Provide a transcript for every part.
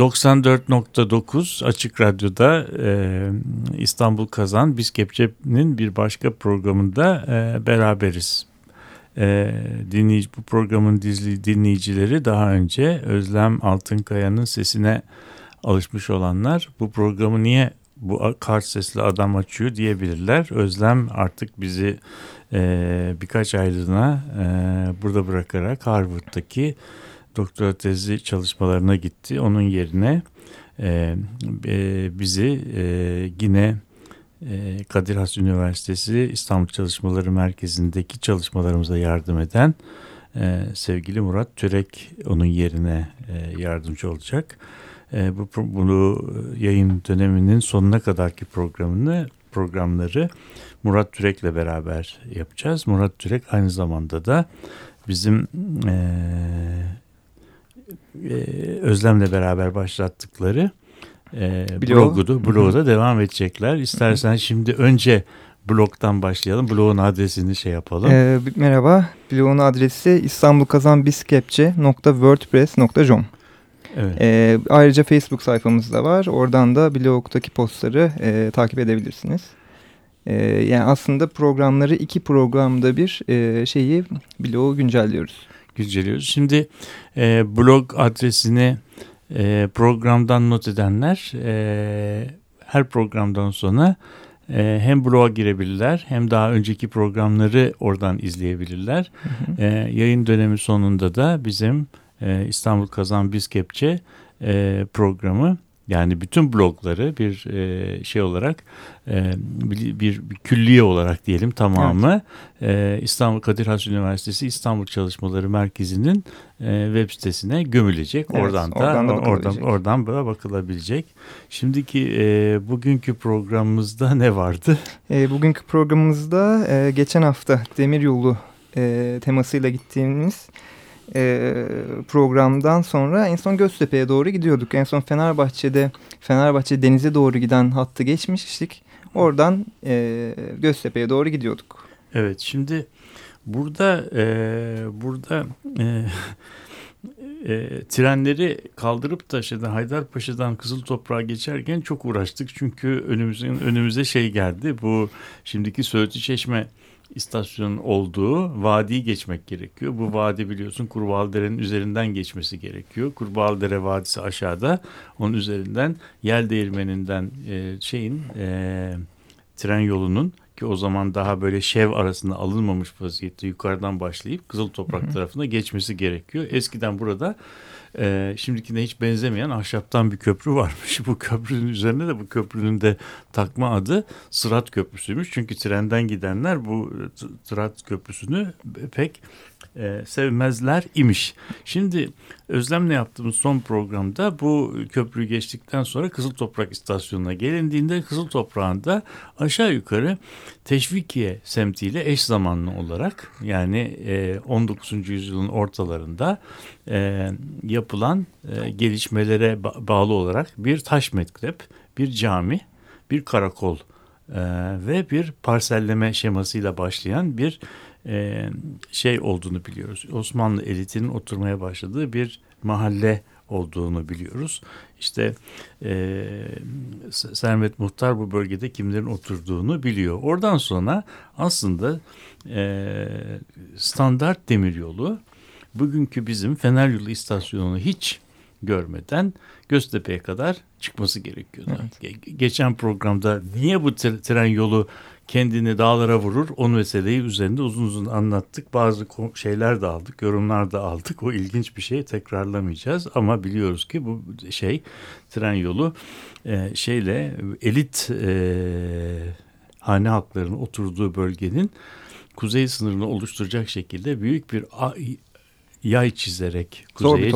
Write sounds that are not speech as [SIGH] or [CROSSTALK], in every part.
94.9 Açık Radyo'da e, İstanbul Kazan Biz Kepçe'nin bir başka programında e, beraberiz. E, dinleyici, bu programın dizli dinleyicileri daha önce Özlem Altınkaya'nın sesine alışmış olanlar bu programı niye bu kart sesli adam açıyor diyebilirler. Özlem artık bizi e, birkaç aylığına e, burada bırakarak Harvard'daki doktora tezi çalışmalarına gitti. Onun yerine e, e, bizi e, yine e, Kadir Has Üniversitesi İstanbul Çalışmaları Merkezi'ndeki çalışmalarımıza yardım eden e, sevgili Murat Türek onun yerine e, yardımcı olacak. E, bu bunu yayın döneminin sonuna kadarki programını programları Murat Türek'le beraber yapacağız. Murat Türek aynı zamanda da bizim e, e, Özlem'le beraber başlattıkları e, blogu, blogu da devam edecekler. İstersen şimdi önce blogdan başlayalım. Blogun adresini şey yapalım. E, merhaba. Blogun adresi istanbulkazanbiskepçe.wordpress.com Evet. E, ayrıca Facebook sayfamız da var. Oradan da blogdaki postları e, takip edebilirsiniz. E, yani aslında programları iki programda bir e, şeyi blogu güncelliyoruz. Güncelliyoruz. Şimdi e, blog adresini e, programdan not edenler e, her programdan sonra e, hem bloğa girebilirler hem daha önceki programları oradan izleyebilirler. Hı hı. E, yayın dönemi sonunda da bizim e, İstanbul Kazan Biz Kepçe e, programı yani bütün blogları bir e, şey olarak e, bir, bir, bir külliye olarak diyelim tamamı evet. e, İstanbul Kadir Has Üniversitesi İstanbul Çalışmaları Merkezi'nin e, web sitesine gömülecek. Evet, oradan da oradan da oradan, oradan böyle bakılabilecek. Şimdiki e, bugünkü programımızda ne vardı? E, bugünkü programımızda e, geçen hafta Demiryolu e, temasıyla gittiğimiz e, programdan sonra en son Göztepe'ye doğru gidiyorduk. En son Fenerbahçe'de Fenerbahçe denize doğru giden hattı geçmiştik. Oradan e, Göztepe'ye doğru gidiyorduk. Evet şimdi burada e, burada e, e, trenleri kaldırıp da Haydarpaşa'dan Kızıl Toprağa geçerken çok uğraştık. Çünkü önümüzün önümüze şey geldi. Bu şimdiki Söğütlü Çeşme istasyonun olduğu vadiyi geçmek gerekiyor. Bu vadi biliyorsun Kurbağalıdere'nin üzerinden geçmesi gerekiyor. Kurbağalıdere Vadisi aşağıda. Onun üzerinden yel değirmeninden e, şeyin e, tren yolunun ki o zaman daha böyle şev arasında alınmamış vaziyette yukarıdan başlayıp Kızıl Toprak tarafına geçmesi gerekiyor. Eskiden burada e, şimdikine hiç benzemeyen ahşaptan bir köprü varmış. Bu köprünün üzerine de bu köprünün de takma adı Sırat Köprüsü'ymüş. Çünkü trenden gidenler bu Sırat Köprüsü'nü pek e, sevmezler imiş. Şimdi Özlem'le yaptığımız son programda bu köprüyü geçtikten sonra Kızıl Toprak istasyonuna gelindiğinde Kızıl Toprağı'nda aşağı yukarı Teşvikiye semtiyle eş zamanlı olarak yani e, 19. yüzyılın ortalarında e, yapılan e, gelişmelere ba bağlı olarak bir taş mektep, bir cami, bir karakol e, ve bir parselleme şemasıyla başlayan bir e, şey olduğunu biliyoruz. Osmanlı elitinin oturmaya başladığı bir mahalle olduğunu biliyoruz. İşte e, Sermet Muhtar bu bölgede kimlerin oturduğunu biliyor. Oradan sonra aslında e, standart demiryolu bugünkü bizim Fener Yolu istasyonunu hiç görmeden Göztepe'ye kadar çıkması gerekiyordu. Evet. Geçen programda niye bu tren yolu kendini dağlara vurur. O meseleyi üzerinde uzun uzun anlattık. Bazı şeyler de aldık, yorumlar da aldık. O ilginç bir şey tekrarlamayacağız. Ama biliyoruz ki bu şey tren yolu e, şeyle elit e, hane halklarının oturduğu bölgenin kuzey sınırını oluşturacak şekilde büyük bir yay çizerek kuzeye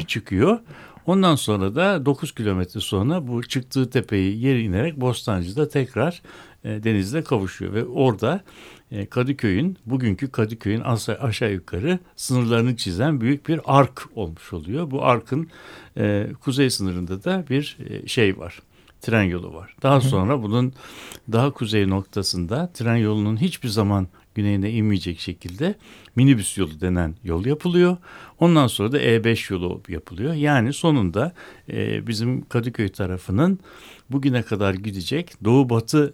çıkıyor. Ondan sonra da 9 kilometre sonra bu çıktığı tepeyi yer inerek Bostancı'da tekrar denizle kavuşuyor ve orada e, Kadıköy'ün bugünkü Kadıköy'ün aşağı yukarı sınırlarını çizen büyük bir ark olmuş oluyor. Bu arkın e, kuzey sınırında da bir şey var. tren yolu var. Daha sonra bunun daha kuzey noktasında tren yolunun hiçbir zaman güneyine inmeyecek şekilde minibüs yolu denen yol yapılıyor. Ondan sonra da E5 yolu yapılıyor. Yani sonunda e, bizim Kadıköy tarafının bugüne kadar gidecek doğu batı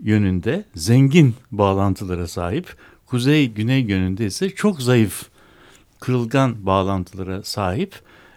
yönünde zengin bağlantılara sahip, kuzey güney yönünde ise çok zayıf kırılgan bağlantılara sahip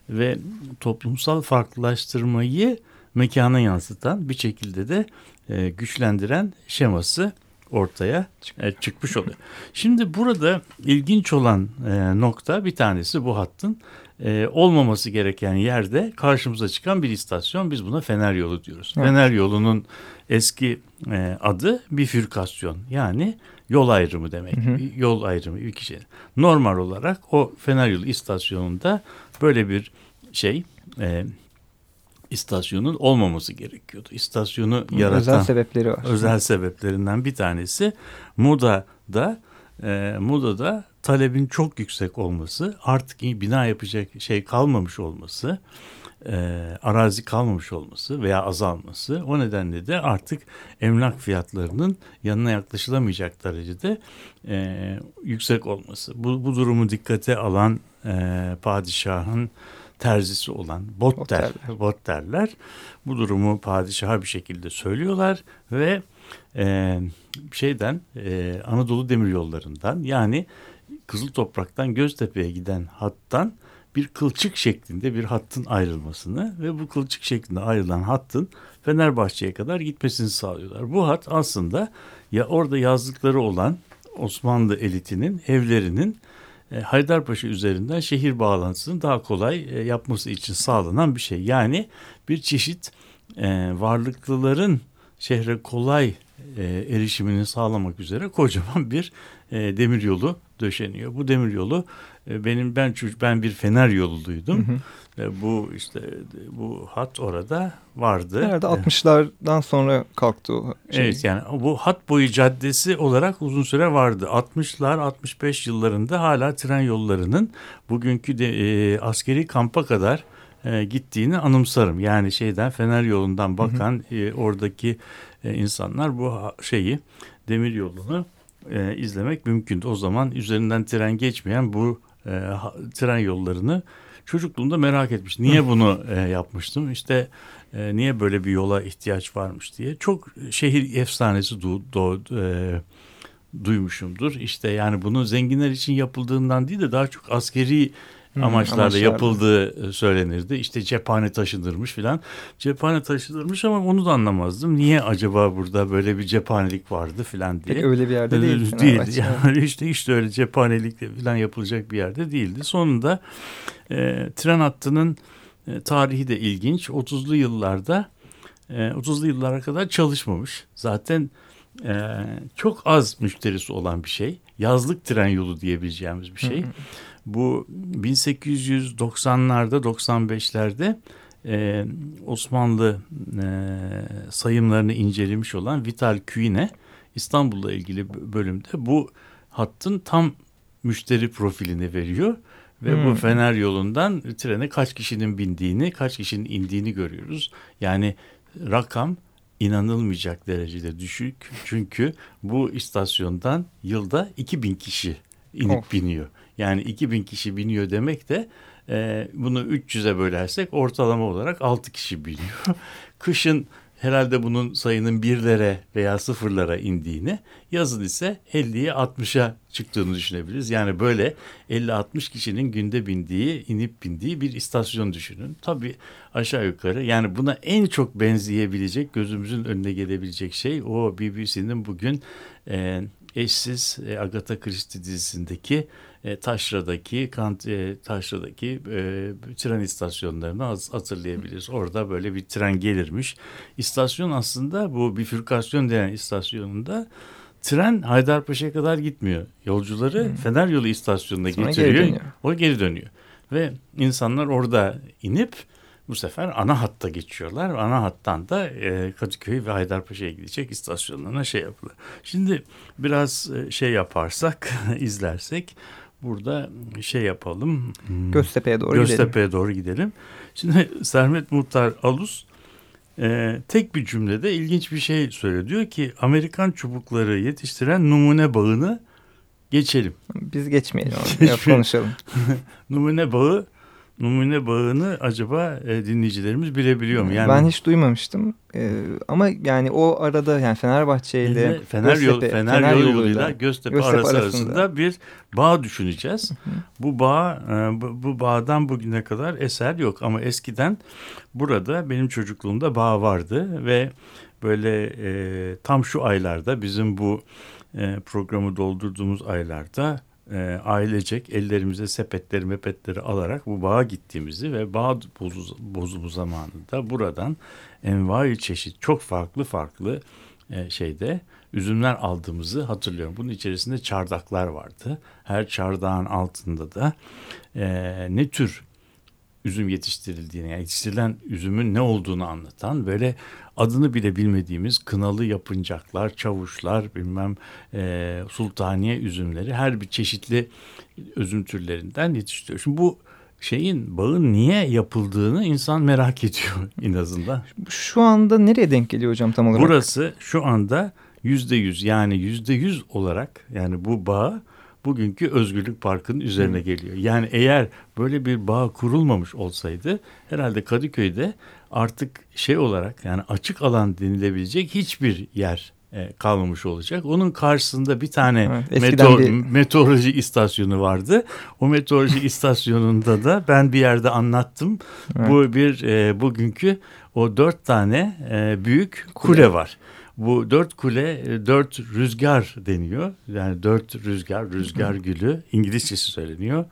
ve toplumsal farklılaştırmayı mekana yansıtan bir şekilde de e, güçlendiren şeması ortaya e, çıkmış oluyor. Şimdi burada ilginç olan e, nokta bir tanesi bu hattın e, olmaması gereken yerde karşımıza çıkan bir istasyon. Biz buna Fener Yolu diyoruz. Evet. Fener Yolu'nun eski e, adı bifürkasyon yani yol ayrımı demek. Hı hı. Yol ayrımı bir kişi. Normal olarak o Fener Yolu istasyonunda böyle bir şey e, istasyonun olmaması gerekiyordu. İstasyonu yaratan özel sebepleri var. Özel sebeplerinden bir tanesi Muda'da e, Muda'da talebin çok yüksek olması, artık bina yapacak şey kalmamış olması, e, arazi kalmamış olması veya azalması. O nedenle de artık emlak fiyatlarının yanına yaklaşılamayacak derecede e, yüksek olması. Bu, bu durumu dikkate alan e, padişahın terzisi olan Botter, Botterler bu durumu padişaha bir şekilde söylüyorlar ve e, şeyden e, Anadolu Demiryollarından yani Kızıl Toprak'tan Göztepe'ye giden hattan bir kılçık şeklinde bir hattın ayrılmasını ve bu kılçık şeklinde ayrılan hattın Fenerbahçe'ye kadar gitmesini sağlıyorlar. Bu hat aslında ya orada yazdıkları olan Osmanlı elitinin evlerinin e, Haydarpaşa üzerinden şehir bağlantısını daha kolay e, yapması için sağlanan bir şey. Yani bir çeşit e, varlıklıların şehre kolay erişimini sağlamak üzere kocaman bir demir yolu döşeniyor. Bu demir yolu benim ben ben bir fener yoluluydum. Hı hı. Ve bu işte bu hat orada vardı. Herhalde 60'lardan sonra kalktı o şey. Evet yani bu hat boyu caddesi olarak uzun süre vardı. 60'lar 65 yıllarında hala tren yollarının bugünkü de e, askeri kampa kadar e, gittiğini anımsarım. Yani şeyden Fener yolundan bakan hı hı. E, oradaki e, insanlar bu şeyi demir yolunu e, izlemek mümkündü. O zaman üzerinden tren geçmeyen bu e, tren yollarını çocukluğumda merak etmiş. Niye bunu e, yapmıştım? İşte e, niye böyle bir yola ihtiyaç varmış diye. Çok şehir efsanesi du, do, e, duymuşumdur. İşte yani bunun zenginler için yapıldığından değil de daha çok askeri amaçlarla Amaçlar. yapıldığı e, söylenirdi. İşte cephane taşınırmış filan. Cephane taşınırmış ama onu da anlamazdım. Niye acaba burada böyle bir cephanelik vardı filan diye. Pek öyle bir yerde değil. Değildi. Yani [LAUGHS] işte işte öyle cephanelik filan yapılacak bir yerde değildi. Sonunda e, tren hattının e, tarihi de ilginç. 30'lu yıllarda e, 30'lu yıllara kadar çalışmamış. Zaten e, çok az müşterisi olan bir şey. Yazlık tren yolu diyebileceğimiz bir şey. Bu 1890'larda 95'lerde e, Osmanlı e, sayımlarını incelemiş olan Vital Küyne İstanbul'la ilgili bölümde bu hattın tam müşteri profilini veriyor. Ve hmm. bu Fener yolundan trene kaç kişinin bindiğini, kaç kişinin indiğini görüyoruz. Yani rakam inanılmayacak derecede düşük. Çünkü bu istasyondan yılda 2000 kişi inip of. biniyor. Yani 2000 kişi biniyor demek de e, bunu 300'e bölersek ortalama olarak 6 kişi biniyor. [LAUGHS] Kışın herhalde bunun sayının birlere veya sıfırlara indiğini, yazın ise 50'ye 60'a çıktığını düşünebiliriz. Yani böyle 50-60 kişinin günde bindiği, inip bindiği bir istasyon düşünün. Tabii aşağı yukarı yani buna en çok benzeyebilecek, gözümüzün önüne gelebilecek şey o BBC'nin bugün e, eşsiz e, Agatha Christie dizisindeki e, Taşra'daki Kant e, Taşra'daki e, tren istasyonlarını hatırlayabiliriz. Orada böyle bir tren gelirmiş. İstasyon aslında bu bifürkasyon denen istasyonunda tren Haydarpaşa'ya kadar gitmiyor. Yolcuları hmm. Fener Yolu istasyonuna Sonra getiriyor. Geri o geri dönüyor. Ve insanlar orada inip bu sefer ana hatta geçiyorlar. Ana hattan da e, Kadıköy ve Haydarpaşa'ya gidecek istasyonlarına şey yapılır. Şimdi biraz e, şey yaparsak, [LAUGHS] izlersek burada şey yapalım. Hmm. Göztepe'ye doğru Göztepe'ye gidelim. doğru gidelim. Şimdi Sermet Muhtar Alus e, tek bir cümlede ilginç bir şey söylüyor. Diyor ki Amerikan çubukları yetiştiren numune bağını geçelim. Biz geçmeyelim. Yap, [LAUGHS] konuşalım. numune bağı numune bağını acaba e, dinleyicilerimiz bilebiliyor mu? Yani ben hiç duymamıştım. E, ama yani o arada yani Fenerbahçe ile Fener, Göztepe, yol, Fener, Fener yol yoluyla Göztepe, Göztepe arası arasında, arasında bir bağ düşüneceğiz. bu bağ e, bu, bu bağdan bugüne kadar eser yok ama eskiden burada benim çocukluğumda bağ vardı ve böyle e, tam şu aylarda bizim bu e, programı doldurduğumuz aylarda e, ailecek ellerimize sepetleri mepetleri alarak bu bağa gittiğimizi ve bağ bozu, bozumu zamanında buradan envai çeşit çok farklı farklı e, şeyde üzümler aldığımızı hatırlıyorum. Bunun içerisinde çardaklar vardı. Her çardağın altında da e, ne tür üzüm yetiştirildiğini, yani yetiştirilen üzümün ne olduğunu anlatan böyle adını bile bilmediğimiz kınalı yapıncaklar, çavuşlar, bilmem e, sultaniye üzümleri her bir çeşitli üzüm türlerinden yetiştiriyor. Şimdi bu şeyin bağın niye yapıldığını insan merak ediyor [LAUGHS] en azından. Şu anda nereye denk geliyor hocam tam olarak? Burası şu anda yüzde yüz yani yüzde yüz olarak yani bu bağ bugünkü Özgürlük Parkı'nın üzerine geliyor. Yani eğer böyle bir bağ kurulmamış olsaydı herhalde Kadıköy'de artık şey olarak yani açık alan denilebilecek hiçbir yer e, kalmamış olacak. Onun karşısında bir tane evet, meteor, bir... meteoroloji istasyonu vardı. O meteoroloji [LAUGHS] istasyonunda da ben bir yerde anlattım. Evet. Bu bir e, bugünkü o dört tane e, büyük kule, kule var. Bu dört kule e, dört rüzgar deniyor. Yani dört rüzgar, rüzgar gülü İngilizcesi söyleniyor.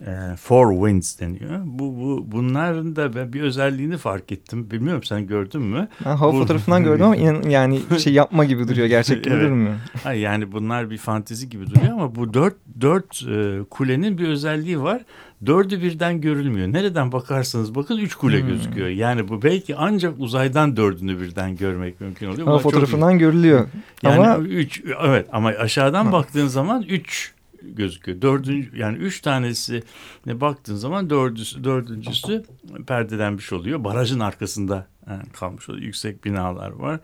E, four winds deniyor. Bu, bu bunların da ben bir özelliğini fark ettim. Bilmiyorum sen gördün mü? Ben hava bu... fotoğrafından gördüm ama yani [LAUGHS] şey yapma gibi duruyor. Gerçek gibi evet. durmuyor. Hayır, yani bunlar bir fantezi gibi duruyor ama bu dört dört e, kulenin bir özelliği var dördü birden görülmüyor. Nereden bakarsanız bakın üç kule hmm. gözüküyor. Yani bu belki ancak uzaydan dördünü birden görmek mümkün oluyor. Ama fotoğrafından çok... görülüyor. Yani ama... üç, evet ama aşağıdan ha. baktığın zaman üç gözüküyor. Dördüncü yani üç tanesi baktığın zaman dördüncüsü, dördüncüsü perdelenmiş oluyor. Barajın arkasında kalmış oluyor. Yüksek binalar var.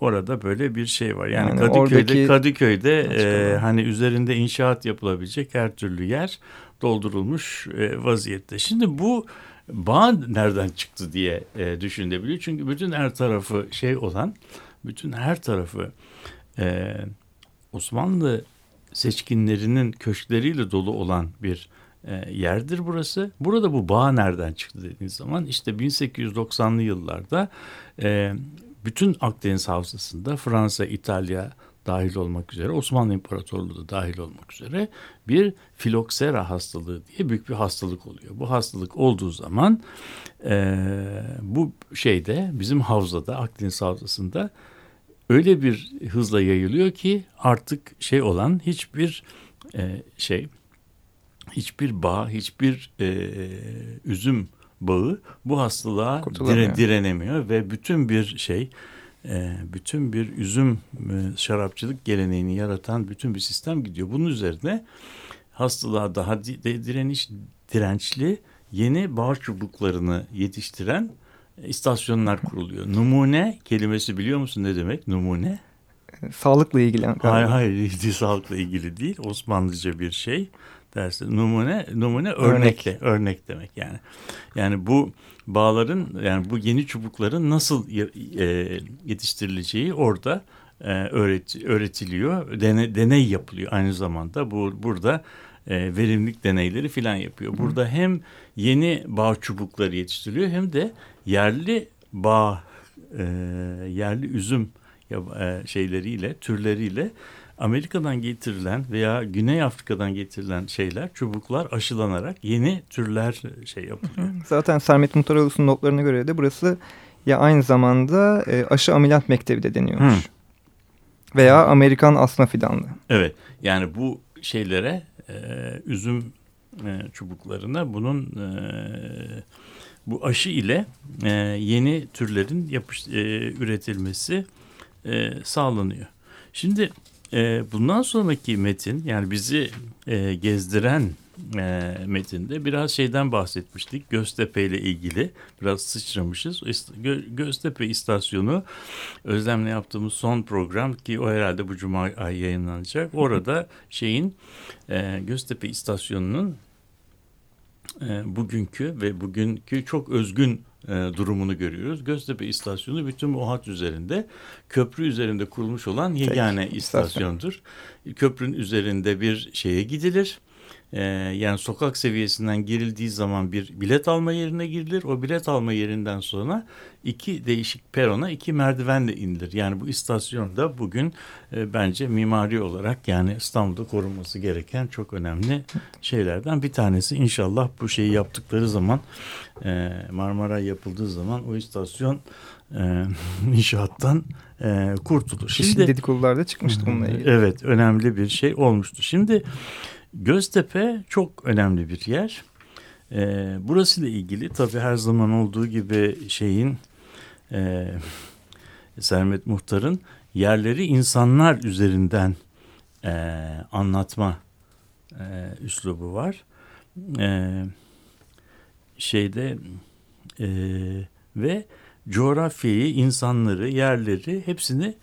Orada böyle bir şey var. Yani, yani Kadıköy'de oradaki... Kadıköy'de e, hani üzerinde inşaat yapılabilecek her türlü yer doldurulmuş e, vaziyette. Şimdi bu bağ nereden çıktı diye e, düşünülebiliyor. Çünkü bütün her tarafı şey olan, bütün her tarafı e, Osmanlı seçkinlerinin köşkleriyle dolu olan bir e, yerdir burası. Burada bu bağ nereden çıktı dediğiniz zaman işte 1890'lı yıllarda e, bütün Akdeniz Havzası'nda Fransa, İtalya, dahil olmak üzere Osmanlı İmparatorluğu da dahil olmak üzere bir filoksera hastalığı diye büyük bir hastalık oluyor. Bu hastalık olduğu zaman e, bu şeyde bizim havzada Akdeniz havzasında öyle bir hızla yayılıyor ki artık şey olan hiçbir e, şey hiçbir bağ hiçbir e, üzüm bağı bu hastalığa dire, direnemiyor ve bütün bir şey bütün bir üzüm e, şarapçılık geleneğini yaratan bütün bir sistem gidiyor. Bunun üzerine hastalığa daha direniş dirençli yeni bağ çubuklarını yetiştiren istasyonlar kuruluyor. Numune kelimesi biliyor musun ne demek? Numune. Sağlıkla ilgili. Hayır hayır [LAUGHS] sağlıkla ilgili değil. Osmanlıca bir şey dersi. Numune numune örnek de örnek demek yani. Yani bu bağların yani bu yeni çubukların nasıl e, yetiştirileceği orada e, öğret, öğretiliyor. Dene, deney yapılıyor aynı zamanda. Bu burada e, verimlilik deneyleri filan yapıyor. Burada hem yeni bağ çubukları yetiştiriliyor hem de yerli bağ e, yerli üzüm e, şeyleriyle türleriyle Amerika'dan getirilen veya Güney Afrika'dan getirilen şeyler, çubuklar aşılanarak yeni türler şey yapılıyor. Zaten Sermet Muhtaroğlu'nun notlarına göre de burası ya aynı zamanda e, aşı ameliyat mektebi de deniyormuş. Hı. Veya Amerikan asma fidanlı. Evet yani bu şeylere e, üzüm e, çubuklarına bunun e, bu aşı ile e, yeni türlerin yapış, e, üretilmesi e, sağlanıyor. Şimdi e, bundan sonraki metin yani bizi e, gezdiren e, metinde biraz şeyden bahsetmiştik. Göztepe ile ilgili biraz sıçramışız. Gö Göztepe istasyonu Özlem'le yaptığımız son program ki o herhalde bu cuma ay yayınlanacak. Orada şeyin e, Göztepe istasyonunun e, bugünkü ve bugünkü çok özgün e, durumunu görüyoruz. Göztepe istasyonu bütün bu hat üzerinde köprü üzerinde kurulmuş olan yegane Tek, istasyondur. Köprünün üzerinde bir şeye gidilir ee, yani sokak seviyesinden girildiği zaman bir bilet alma yerine girilir. O bilet alma yerinden sonra iki değişik perona iki merdivenle inilir. Yani bu istasyonda bugün e, bence mimari olarak yani İstanbul'da korunması gereken çok önemli şeylerden bir tanesi. İnşallah bu şeyi yaptıkları zaman e, Marmara yapıldığı zaman o istasyon e, [LAUGHS] inşaattan e, kurtulur. Şimdi dedikodularda çıkmıştı bununla ilgili. Evet önemli bir şey olmuştu. Şimdi Göztepe çok önemli bir yer. E, burası ile ilgili tabii her zaman olduğu gibi şeyin e, Sermet Muhtar'ın yerleri insanlar üzerinden e, anlatma e, üslubu var. E, şeyde e, ve coğrafyayı, insanları, yerleri hepsini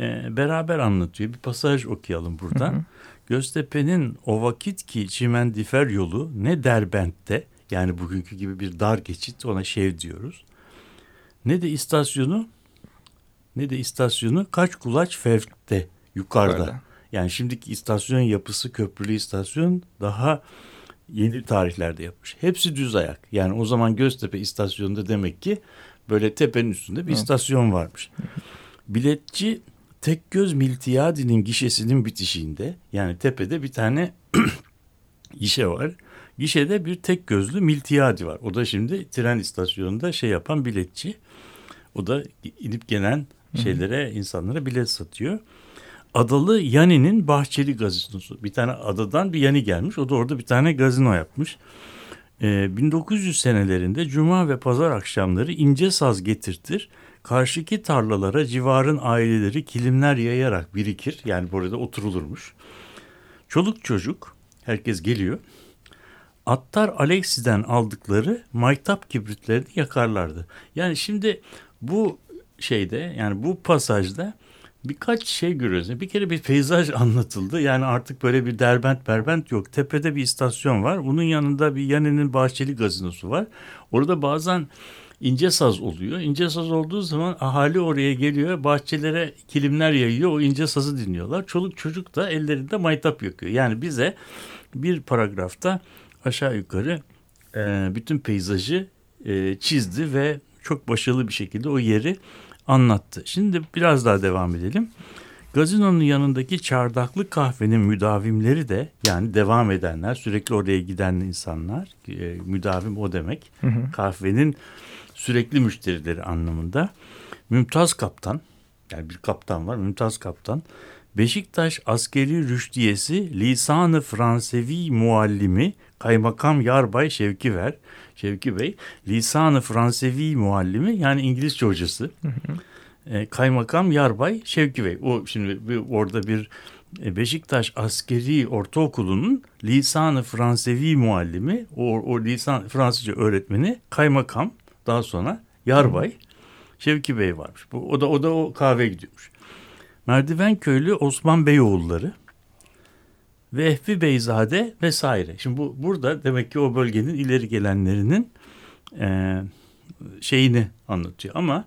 e, beraber anlatıyor. Bir pasaj okuyalım buradan. Hı hı. Göztepe'nin o vakit ki çimendifer yolu ne Derbent'te yani bugünkü gibi bir dar geçit ona şev diyoruz. Ne de istasyonu ne de istasyonu kaç kulaç fevkte yukarıda. Öyle. Yani şimdiki istasyon yapısı köprülü istasyon daha yeni tarihlerde yapmış. Hepsi düz ayak. Yani o zaman Göztepe istasyonunda demek ki böyle tepenin üstünde bir evet. istasyon varmış. Biletçi Tek göz Miltiyadi'nin gişesinin bitişiğinde yani tepede bir tane [CLEARS THROAT] gişe var. Gişede bir tek gözlü Miltiyadi var. O da şimdi tren istasyonunda şey yapan biletçi. O da inip gelen şeylere, insanlara bilet satıyor. Adalı Yani'nin Bahçeli gazinosu. Bir tane adadan bir Yani gelmiş. O da orada bir tane gazino yapmış. Ee, 1900 senelerinde cuma ve pazar akşamları ince saz getirtir Karşıki tarlalara civarın aileleri kilimler yayarak birikir. Yani burada oturulurmuş. Çoluk çocuk herkes geliyor. Attar Alexi'den aldıkları maytap kibritlerini yakarlardı. Yani şimdi bu şeyde yani bu pasajda birkaç şey görüyoruz. Bir kere bir peyzaj [LAUGHS] anlatıldı. Yani artık böyle bir derbent berbent yok. Tepede bir istasyon var. Bunun yanında bir Yane'nin Bahçeli gazinosu var. Orada bazen ince saz oluyor. İnce saz olduğu zaman ahali oraya geliyor, bahçelere kilimler yayıyor, o ince sazı dinliyorlar. Çoluk çocuk da ellerinde maytap yakıyor. Yani bize bir paragrafta aşağı yukarı e, bütün peyzajı e, çizdi ve çok başarılı bir şekilde o yeri anlattı. Şimdi biraz daha devam edelim. Gazinonun yanındaki çardaklı kahvenin müdavimleri de yani devam edenler sürekli oraya giden insanlar e, müdavim o demek. Hı hı. Kahvenin sürekli müşterileri anlamında. Mümtaz Kaptan, yani bir kaptan var Mümtaz Kaptan. Beşiktaş askeri rüştiyesi lisanı Fransevi muallimi Kaymakam Yarbay Şevki Ver. Şevki Bey lisanı Fransevi muallimi yani İngilizce hocası. E, Kaymakam Yarbay Şevki Bey. O şimdi bir, orada bir e, Beşiktaş Askeri Ortaokulu'nun lisanı Fransevi muallimi, o, o lisan Fransızca öğretmeni kaymakam daha sonra Yarbay Şevki Bey varmış. Bu, o da o da o kahve gidiyormuş. Merdiven köylü Osman Beyoğulları Vehbi Beyzade vesaire. Şimdi bu burada demek ki o bölgenin ileri gelenlerinin e, şeyini anlatıyor. Ama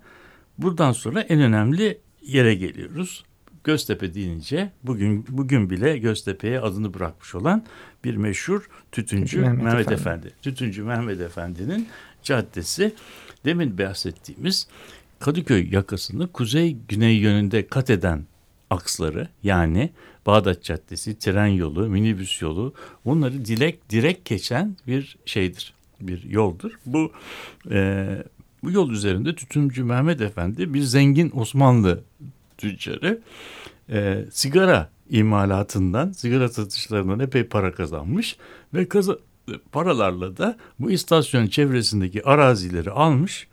buradan sonra en önemli yere geliyoruz. Göztepe deyince bugün bugün bile Göztepe'ye adını bırakmış olan bir meşhur tütüncü Mehmet, Mehmet Efendi. Efendi. Tütüncü Mehmet Efendi'nin caddesi demin bahsettiğimiz Kadıköy yakasını kuzey güney yönünde kat eden aksları yani Bağdat Caddesi, tren yolu, minibüs yolu bunları dilek direkt geçen bir şeydir, bir yoldur. Bu e, bu yol üzerinde Tütüncü Mehmet Efendi bir zengin Osmanlı tüccarı e, sigara imalatından, sigara satışlarından epey para kazanmış ve kaza paralarla da bu istasyon çevresindeki arazileri almış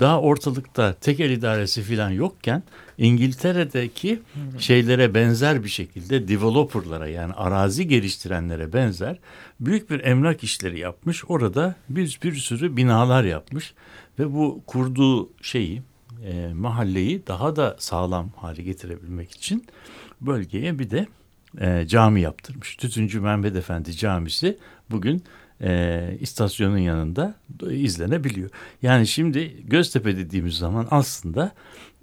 daha ortalıkta tekel idaresi falan yokken İngiltere'deki şeylere benzer bir şekilde developerlara yani arazi geliştirenlere benzer büyük bir emlak işleri yapmış. Orada bir, bir sürü binalar yapmış ve bu kurduğu şeyi e, mahalleyi daha da sağlam hale getirebilmek için bölgeye bir de e, cami yaptırmış. Tütüncü Mehmet Efendi Camisi bugün e, istasyonun yanında izlenebiliyor. Yani şimdi Göztepe dediğimiz zaman aslında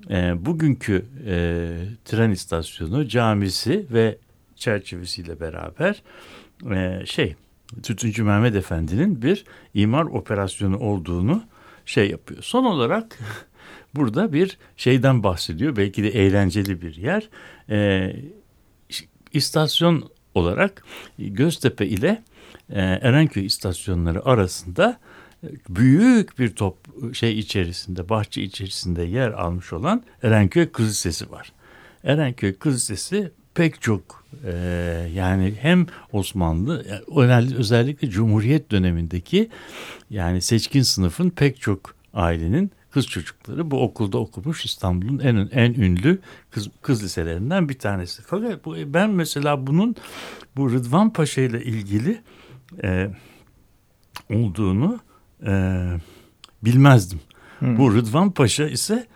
e, bugünkü e, tren istasyonu, camisi ve çerçevesiyle beraber e, şey Tütüncü Mehmet Efendi'nin bir imar operasyonu olduğunu şey yapıyor. Son olarak [LAUGHS] burada bir şeyden bahsediyor. Belki de eğlenceli bir yer. E, istasyon olarak Göztepe ile e, Erenköy istasyonları arasında e, büyük bir top şey içerisinde, bahçe içerisinde yer almış olan Erenköy Kız Lisesi var. Erenköy Kız Lisesi pek çok e, yani hem Osmanlı özellikle Cumhuriyet dönemindeki yani seçkin sınıfın pek çok ailenin kız çocukları bu okulda okumuş İstanbul'un en en ünlü kız, kız liselerinden bir tanesi. Fakat bu, ben mesela bunun bu Rıdvan Paşa ile ilgili e, olduğunu e, bilmezdim. Hmm. Bu Rıdvan Paşa ise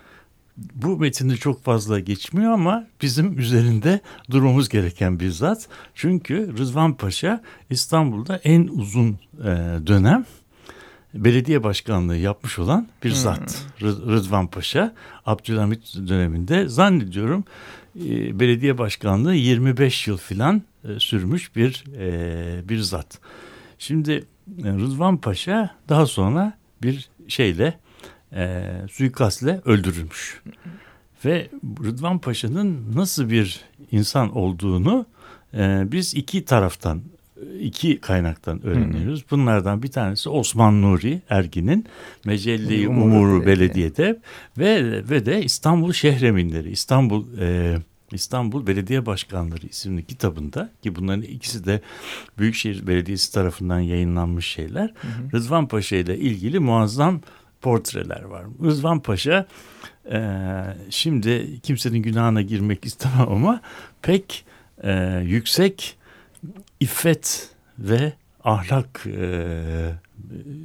bu metinde çok fazla geçmiyor ama bizim üzerinde durmamız gereken bir zat. Çünkü Rıdvan Paşa İstanbul'da en uzun e, dönem belediye başkanlığı yapmış olan bir hmm. zat. Rıdvan Paşa Abdülhamit döneminde zannediyorum e, belediye başkanlığı 25 yıl filan e, sürmüş bir e, bir zat. Şimdi e, Rıdvan Paşa daha sonra bir şeyle e, suikastle öldürülmüş. Ve Rıdvan Paşa'nın nasıl bir insan olduğunu e, biz iki taraftan iki kaynaktan öğreniyoruz. Bunlardan bir tanesi Osman Nuri Ergin'in Mecelle-i Umuru Belediye'de ve ve de İstanbul Şehreminleri, İstanbul e, İstanbul Belediye Başkanları isimli kitabında ki bunların ikisi de Büyükşehir Belediyesi tarafından yayınlanmış şeyler. Hı hı. Rıdvan Paşa ile ilgili muazzam portreler var. Rıdvan Paşa e, şimdi kimsenin günahına girmek istemem ama pek e, yüksek iffet ve ahlak e,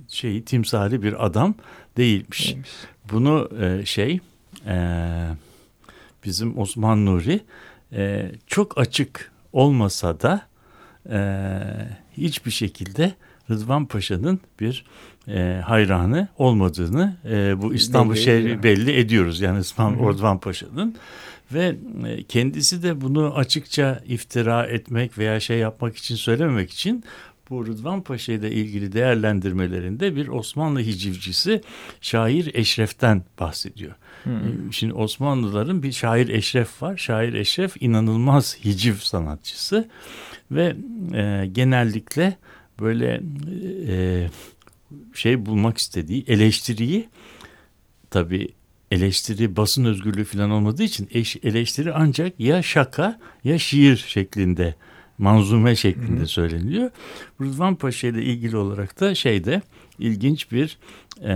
şeyi timsali bir adam değilmiş. Neymiş? Bunu e, şey e, bizim Osman Nuri e, çok açık olmasa da e, hiçbir şekilde Rıdvan Paşa'nın bir e, hayranı olmadığını e, bu İstanbul belli şehri belli ediyoruz. Yani İstanbul Rıdvan Paşa'nın ve e, kendisi de bunu açıkça iftira etmek veya şey yapmak için söylememek için bu Rıdvan Paşa ile ilgili değerlendirmelerinde bir Osmanlı hicivcisi şair Eşref'ten bahsediyor. Hmm. Şimdi Osmanlıların bir şair Eşref var. Şair Eşref inanılmaz hiciv sanatçısı ve e, genellikle böyle e, şey bulmak istediği eleştiriyi tabii eleştiri basın özgürlüğü falan olmadığı için eş, eleştiri ancak ya şaka ya şiir şeklinde manzume şeklinde Hı. söyleniyor. Rıdvan Paşa ile ilgili olarak da şeyde ilginç bir e,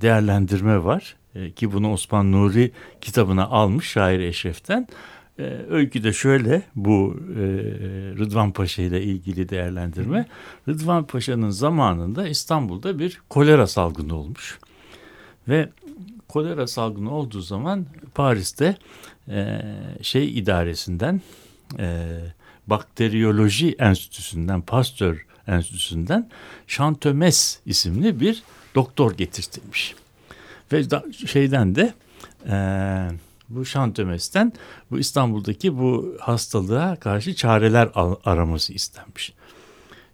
değerlendirme var e, ki bunu Osman Nuri kitabına almış şair Eşref'ten. E, öykü de şöyle bu e, Rıdvan Paşa ile ilgili değerlendirme. Rıdvan Paşa'nın zamanında İstanbul'da bir kolera salgını olmuş. Ve kolera salgını olduğu zaman Paris'te e, şey idaresinden e, bakteriyoloji enstitüsünden Pasteur enstitüsünden Chantömes isimli bir doktor getirtilmiş. Ve da, şeyden de e, bu Chantömes'ten bu İstanbul'daki bu hastalığa karşı çareler araması istenmiş.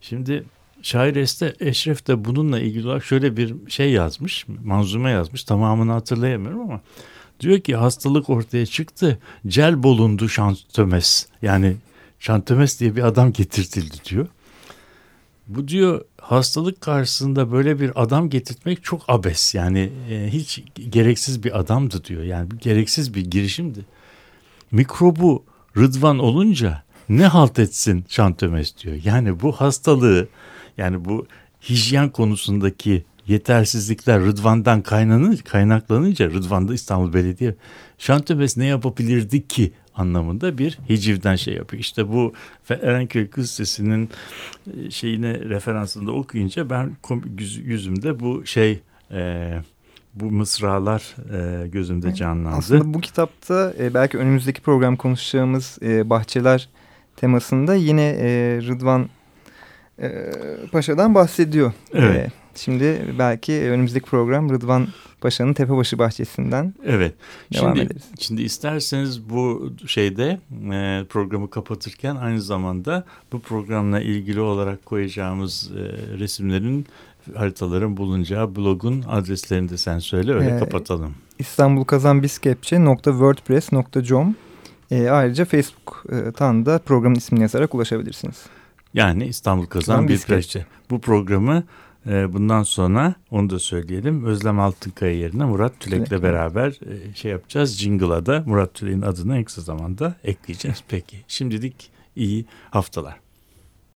Şimdi Şair Este Eşref de bununla ilgili olarak şöyle bir şey yazmış, manzume yazmış. Tamamını hatırlayamıyorum ama diyor ki hastalık ortaya çıktı. Cel bulundu şantömes. Yani şantömes diye bir adam getirtildi diyor. Bu diyor hastalık karşısında böyle bir adam getirtmek çok abes. Yani e, hiç gereksiz bir adamdı diyor. Yani gereksiz bir girişimdi. Mikrobu Rıdvan olunca ne halt etsin şantömes diyor. Yani bu hastalığı yani bu hijyen konusundaki yetersizlikler Rıdvan'dan kaynaklanınca Rıdvan'da İstanbul Belediye Şantöbes ne yapabilirdik ki anlamında bir hicivden şey yapıyor. İşte bu Erenköy Kız Sesi'nin e, şeyine referansında okuyunca ben yüzümde bu şey e, bu mısralar e, gözümde canlandı. Aslında bu kitapta e, belki önümüzdeki program konuşacağımız e, bahçeler temasında yine e, Rıdvan e, Paşa'dan bahsediyor. Evet. E, şimdi belki önümüzdeki program Rıdvan Paşa'nın Tepebaşı Bahçesi'nden evet. devam şimdi, ederiz. Şimdi isterseniz bu şeyde e, programı kapatırken aynı zamanda bu programla ilgili olarak koyacağımız e, resimlerin haritaların bulunacağı blogun adreslerini de sen söyle öyle ee, kapatalım. İstanbul Kazan Biskepçe.wordpress.com e, Ayrıca Facebook'tan da programın ismini yazarak ulaşabilirsiniz. Yani İstanbul Kazan Biskepçe. Bu programı e, bundan sonra onu da söyleyelim. Özlem Altınkaya yerine Murat Tülek'le Tülek. beraber e, şey yapacağız. Jingle'a da Murat Tülek'in adını en kısa zamanda ekleyeceğiz. Peki şimdilik iyi haftalar.